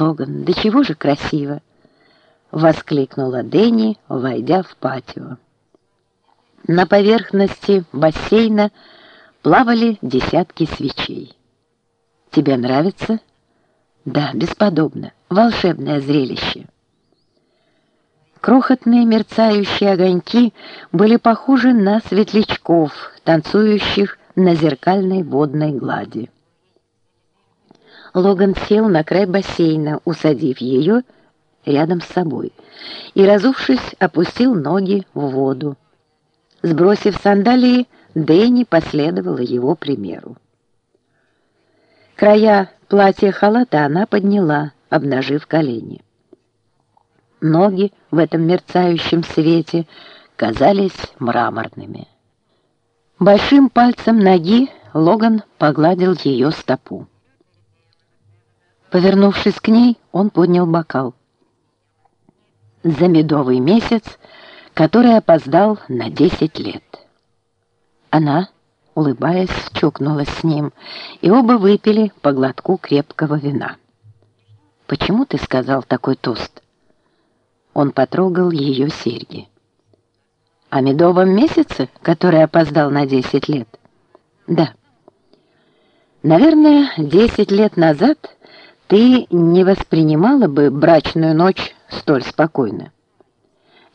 Логан, да чего же красиво!» — воскликнула Дэнни, войдя в патио. На поверхности бассейна плавали десятки свечей. «Тебе нравится?» «Да, бесподобно. Волшебное зрелище». Крохотные мерцающие огоньки были похожи на светлячков, танцующих на зеркальной водной глади. Логан сел на край бассейна, усадив ее рядом с собой, и, разувшись, опустил ноги в воду. Сбросив сандалии, Дэнни последовала его примеру. Края платья халата она подняла, обнажив колени. Ноги в этом мерцающем свете казались мраморными. Большим пальцем ноги Логан погладил ее стопу. Повернувшись к ней, он поднял бокал. За медовый месяц, который опоздал на десять лет. Она, улыбаясь, чокнулась с ним, и оба выпили по глотку крепкого вина. «Почему ты сказал такой тост?» Он потрогал ее серьги. «О медовом месяце, который опоздал на десять лет?» «Да». «Наверное, десять лет назад ты не воспринимала бы брачную ночь столь спокойно.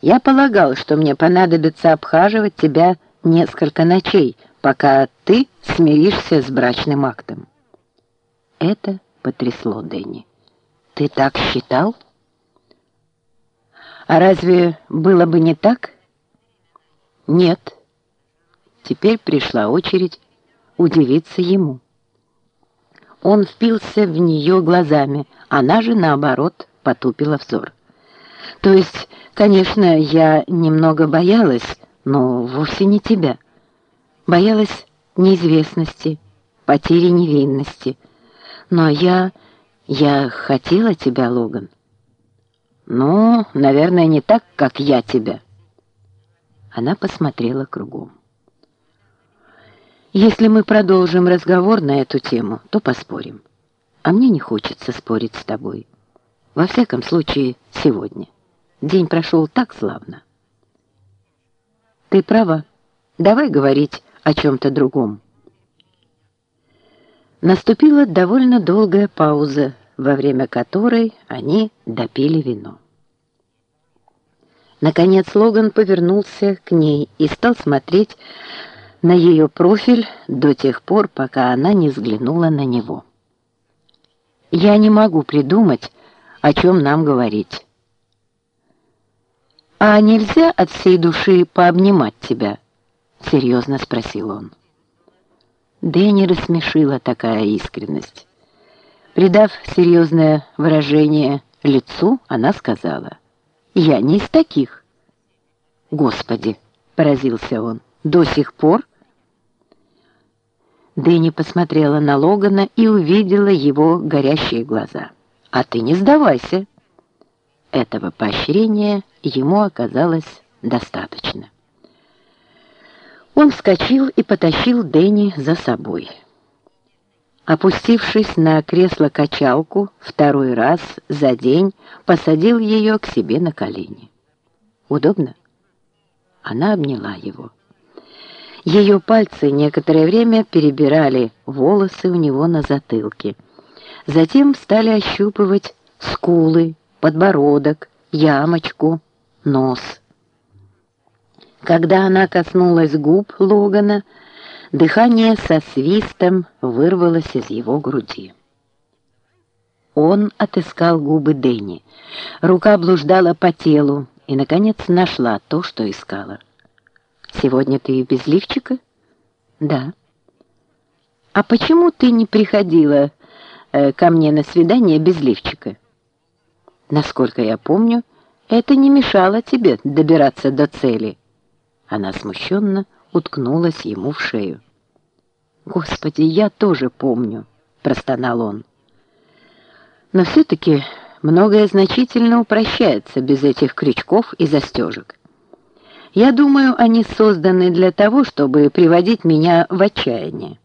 Я полагал, что мне понадобится обхаживать тебя несколько ночей, пока ты смиришься с брачным актом. Это потрясло Дэнни. Ты так считал? А разве было бы не так? Нет. Теперь пришла очередь удивиться ему. Он впился в нее глазами, она же, наоборот, потупила взор. То есть, конечно, я немного боялась, но вовсе не тебя. Боялась неизвестности, потери невинности. Но я... я хотела тебя, Логан. Ну, наверное, не так, как я тебя. Она посмотрела кругом. Если мы продолжим разговор на эту тему, то поспорим. А мне не хочется спорить с тобой. Во всяком случае, сегодня. День прошел так славно. Ты права. Давай говорить о чем-то другом. Наступила довольно долгая пауза, во время которой они допили вино. Наконец Логан повернулся к ней и стал смотреть на ее профиль до тех пор, пока она не взглянула на него. «Я не могу придумать, о чем нам говорить». «А нельзя от всей души пообнимать тебя?» — серьезно спросил он. Дэнни рассмешила такая искренность. Придав серьезное выражение лицу, она сказала, «Я не из таких». «Господи!» — поразился он. «До сих пор?» Дэнни посмотрела на Логана и увидела его горящие глаза. «А ты не сдавайся!» Этого поощрения ему оказалось достаточно. Он вскочил и потащил Дэнни за собой. Опустившись на кресло-качалку, второй раз за день посадил ее к себе на колени. «Удобно?» Она обняла его. Ее пальцы некоторое время перебирали волосы у него на затылке. Затем стали ощупывать скулы, подбородок, ямочку, нос. Когда она коснулась губ Логана, дыхание со свистом вырвалось из его груди. Он отыскал губы Дэнни. Рука блуждала по телу и, наконец, нашла то, что искала. Сегодня ты без лифчика? Да. А почему ты не приходила э, ко мне на свидание без лифчика? Насколько я помню, это не мешало тебе добираться до цели. Она смущенно уткнулась ему в шею. «Господи, я тоже помню», — простонал он. «Но все-таки многое значительно упрощается без этих крючков и застежек. Я думаю, они созданы для того, чтобы приводить меня в отчаяние.